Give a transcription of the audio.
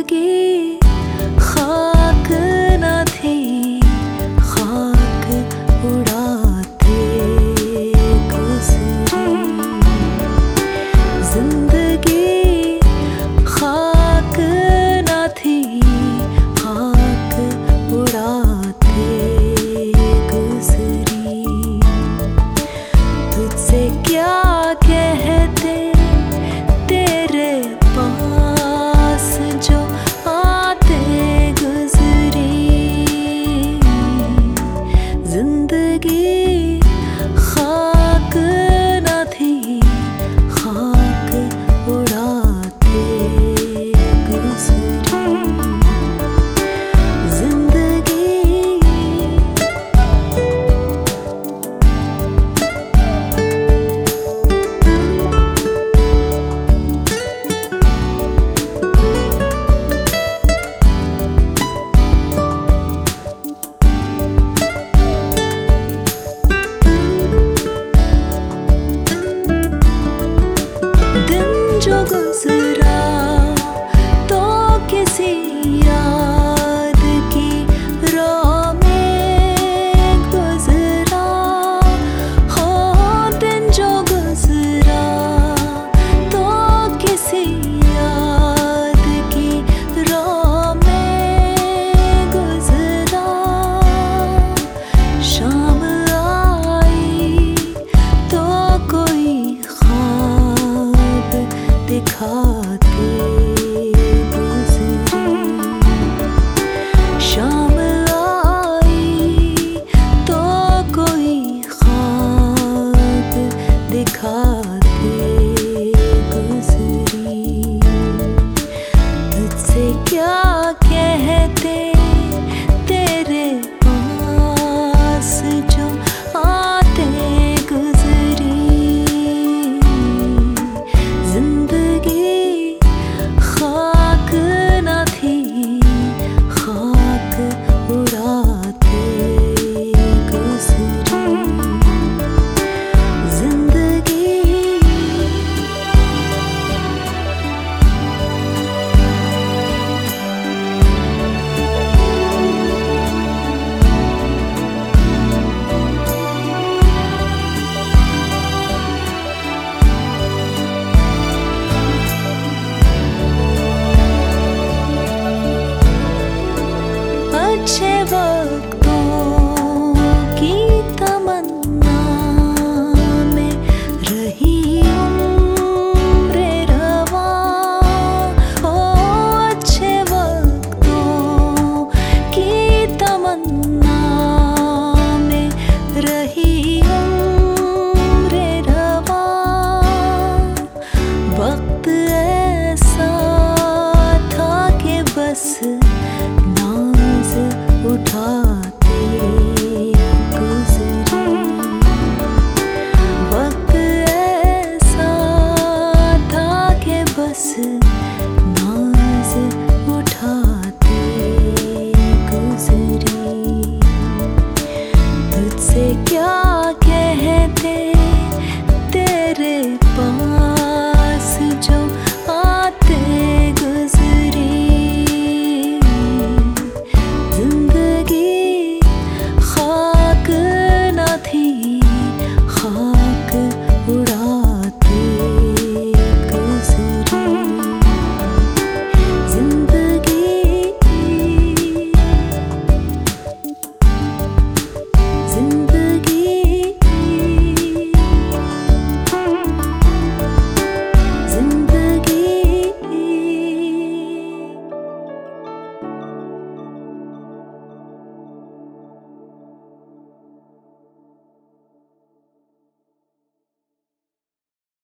again.